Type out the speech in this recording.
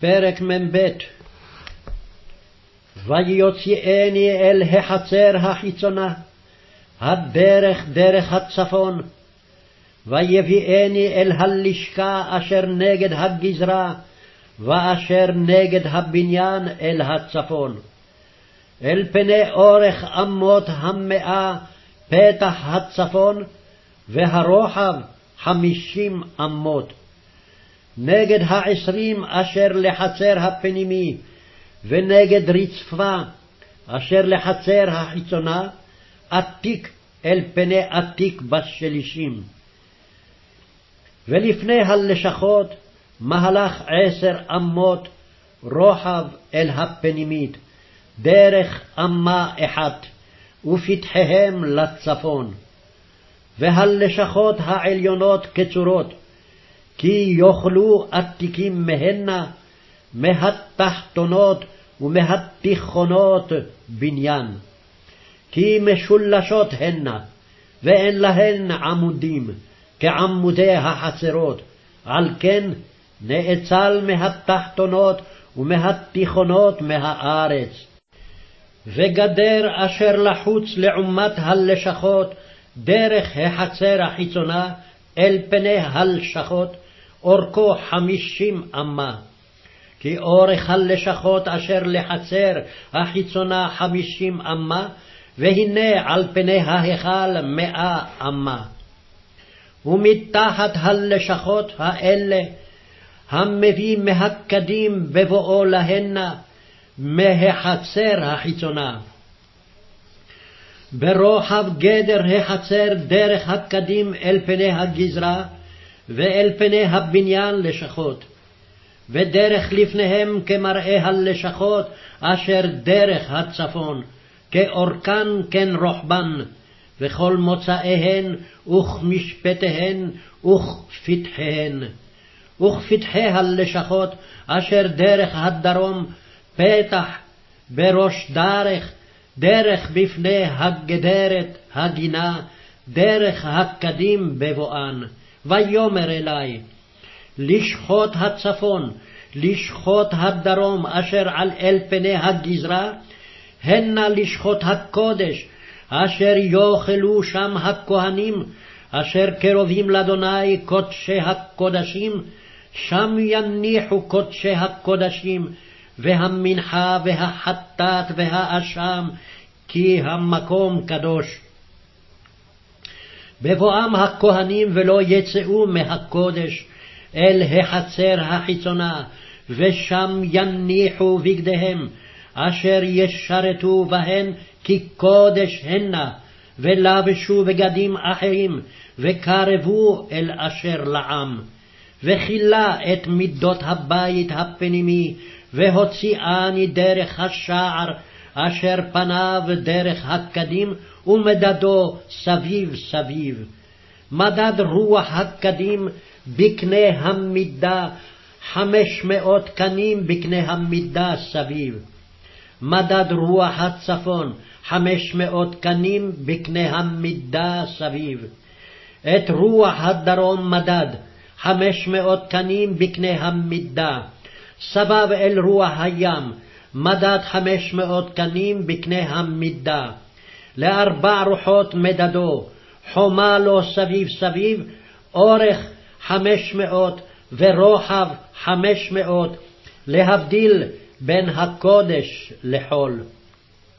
פרק מ"ב ויוציאני אל החצר החיצונה, הדרך דרך הצפון, ויביאני אל הלשכה אשר נגד הגזרה, ואשר נגד הבניין אל הצפון. אל פני אורך אמות המאה פתח הצפון, והרוחב חמישים אמות. נגד העשרים אשר לחצר הפנימי, ונגד רצפה אשר לחצר החיצונה, עתיק אל פני עתיק בשלישים. ולפני הלשכות מהלך עשר אמות רוחב אל הפנימית, דרך אמה אחת, ופתחיהם לצפון. והלשכות העליונות כצורות, כי יאכלו עתיקים מהנה, מהתחתונות ומהתיכונות בניין. כי משולשות הנה, ואין להן עמודים, כעמודי החצרות, על כן נאצל מהתחתונות ומהתיכונות מהארץ. וגדר אשר לחוץ לעומת הלשכות, דרך החצר החיצונה, אל פני הלשכות, אורכו חמישים אמה. כי אורך הלשכות אשר לחצר החיצונה חמישים אמה, והנה על פני ההיכל מאה אמה. ומתחת הלשכות האלה, המביא מהקדים בבואו להנה, מהחצר החיצונה. ברוחב גדר החצר דרך הקדים אל פני הגזרה, ואל פני הבניין לשכות. ודרך לפניהם כמראה הלשכות, אשר דרך הצפון, כאורכן כן רוחבן, וכל מוצאיהן וכמשפטיהן וכפתחיהן. וכפתחי הלשכות, אשר דרך הדרום, פתח בראש דרך, דרך בפני הגדרת הגינה, דרך הקדים בבואן. ויאמר אלי, לשחוט הצפון, לשחוט הדרום, אשר על אל פני הגזרה, הנה לשחוט הקודש, אשר יאכלו שם הכהנים, אשר קרובים לאדוני קודשי הקודשים, שם יניחו קודשי הקודשים, והמנחה והחטאת והאשם, כי המקום קדוש. בבואם הכהנים ולא יצאו מהקודש אל החצר החיצונה, ושם יניחו בגדיהם, אשר ישרתו בהן כי קודש הנה, ולבשו בגדים אחרים, וקרבו אל אשר לעם. וכילה את מידות הבית הפנימי, והוציאני דרך השער, אשר פניו דרך הקדים, ומדדו סביב סביב. מדד רוח הקדים בקנה המידה, חמש מאות קנים בקנה המידה סביב. מדד רוח הצפון, חמש מאות קנים בקנה המידה סביב. את רוח הדרום מדד, חמש מאות קנים בקנה המידה. סבב אל רוח הים, מדד חמש מאות קנים בקנה המידה. לארבע רוחות מדדו, חומה לו סביב סביב, אורך חמש מאות ורוחב חמש מאות, להבדיל בין הקודש לחול.